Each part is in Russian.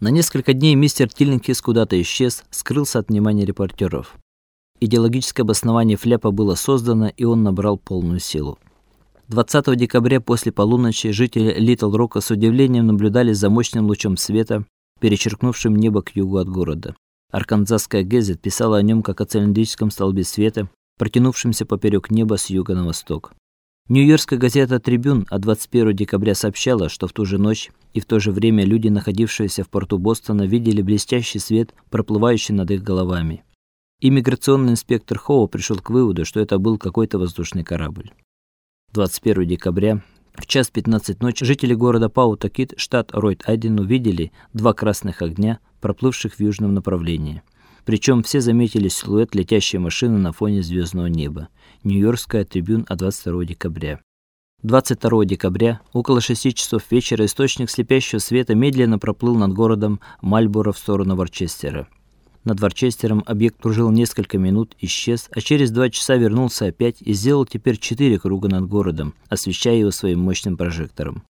На несколько дней мистер Тиллингхис куда-то исчез, скрылся от внимания репортеров. Идеологическое обоснование Фляпа было создано, и он набрал полную силу. 20 декабря после полуночи жители Литл Рока с удивлением наблюдали за мощным лучом света, перечеркнувшим небо к югу от города. Арканзасская газета писала о нем как о цилиндрическом столбе света, протянувшемся поперек неба с юга на восток. Нью-Йоркская газета Трибюн от 21 декабря сообщала, что в ту же ночь и в то же время люди, находившиеся в порту Бостона, видели блестящий свет, проплывающий над их головами. Иммиграционный инспектор Хоу пришел к выводу, что это был какой-то воздушный корабль. 21 декабря в час 15 ночи жители города Паутакит, штат Ройд-Айден, увидели два красных огня, проплывших в южном направлении. Причем все заметили силуэт летящей машины на фоне звездного неба. Нью-Йоркская трибюн от 22 декабря. 22 декабря около 6 часов вечера источник слепящего света медленно проплыл над городом Мальборо в сторону Ворчестера. Над Ворчестером объект кружил несколько минут, исчез, а через два часа вернулся опять и сделал теперь четыре круга над городом, освещая его своим мощным прожектором.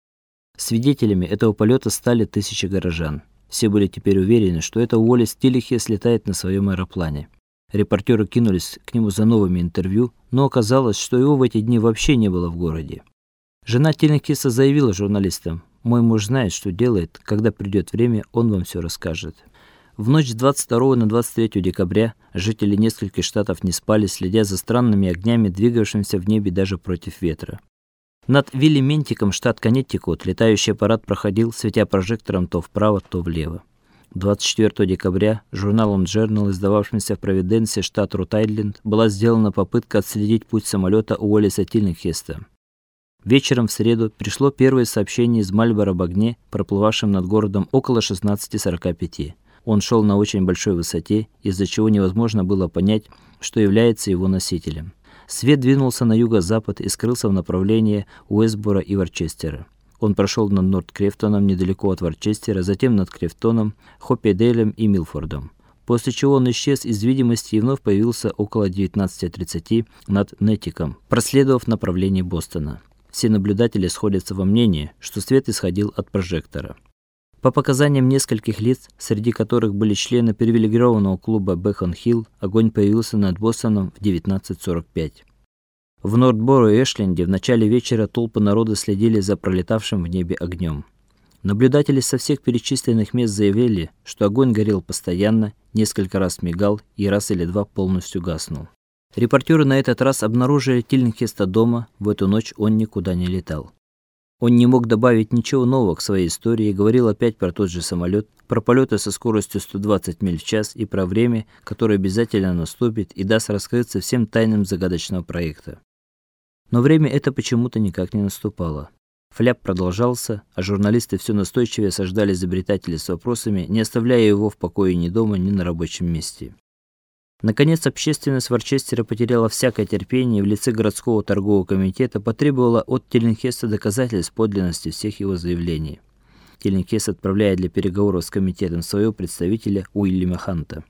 Свидетелями этого полета стали тысячи горожан. Все были теперь уверены, что это Уоллес Тиллихес летает на своем аэроплане. Репортеры кинулись к нему за новыми интервью, но оказалось, что его в эти дни вообще не было в городе. Жена Тиллихеса заявила журналистам: "Мой муж знает, что делает, когда придет время, он вам все расскажет". В ночь с 22 на 23 декабря жители нескольких штатов не спали, следя за странными огнями, двигавшимися в небе даже против ветра. Над Виллиментиком, штат Коннектикут, летающий аппарат проходил, светя прожектором то вправо, то влево. 24 декабря журналом Journal, издававшимся в Провиденсе, штат Рот-Айленд, была сделана попытка отследить путь самолета Уоллеса Тиллингхеста. Вечером в среду пришло первое сообщение из Мальборо об огне, проплывавшем над городом около 16:45. Он шел на очень большой высоте, из-за чего невозможно было понять, что является его носителем. Свет двинулся на юго-запад и скрылся в направлении Уэстбора и Ворчестера. Он прошел над Норт-Крефтоном недалеко от Ворчестера, затем над Крефтоном, Хоппеделем и Милфордом. После чего он исчез из видимости и вновь появился около 19:30 над Нетиком, проследовав направление Бостона. Все наблюдатели сходятся во мнении, что свет исходил от прожектора. По показаниям нескольких лиц, среди которых были члены привилегированного клуба Бэкон-Хилл, огонь появился над Бостоном в 19:45. В Нортборо и Эшленде в начале вечера толпы народа следили за пролетавшим в небе огнем. Наблюдатели со всех перечисленных мест заявили, что огонь горел постоянно, несколько раз мигал и раз или два полностью гаснул. Репортеры на этот раз обнаружили Тильнхеста дома, в эту ночь он никуда не летал. Он не мог добавить ничего нового к своей истории и говорил опять про тот же самолет, про полеты со скоростью 120 миль в час и про время, которое обязательно наступит и даст раскрыться всем тайнам загадочного проекта. Но время это почему-то никак не наступало. Фляп продолжался, а журналисты все настойчивее осаждали изобретателя с вопросами, не оставляя его в покое ни дома, ни на рабочем месте. Наконец, общественность Ворчестера потеряла всякое терпение и в лице городского торгового комитета потребовала от Теленхеста доказательств подлинности всех его заявлений. Теленхест отправляет для переговоров с комитетом своего представителя Уильяма Ханта.